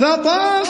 فطاف